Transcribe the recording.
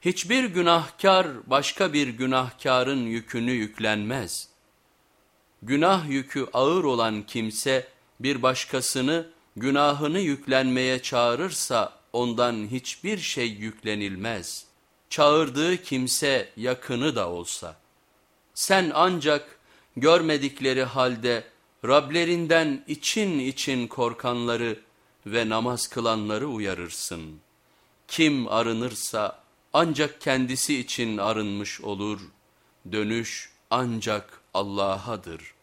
Hiçbir günahkar başka bir günahkarın yükünü yüklenmez. Günah yükü ağır olan kimse bir başkasını günahını yüklenmeye çağırırsa ondan hiçbir şey yüklenilmez. Çağırdığı kimse yakını da olsa. Sen ancak görmedikleri halde Rablerinden için için korkanları ve namaz kılanları uyarırsın. Kim arınırsa ancak kendisi için arınmış olur, dönüş ancak Allah'adır.''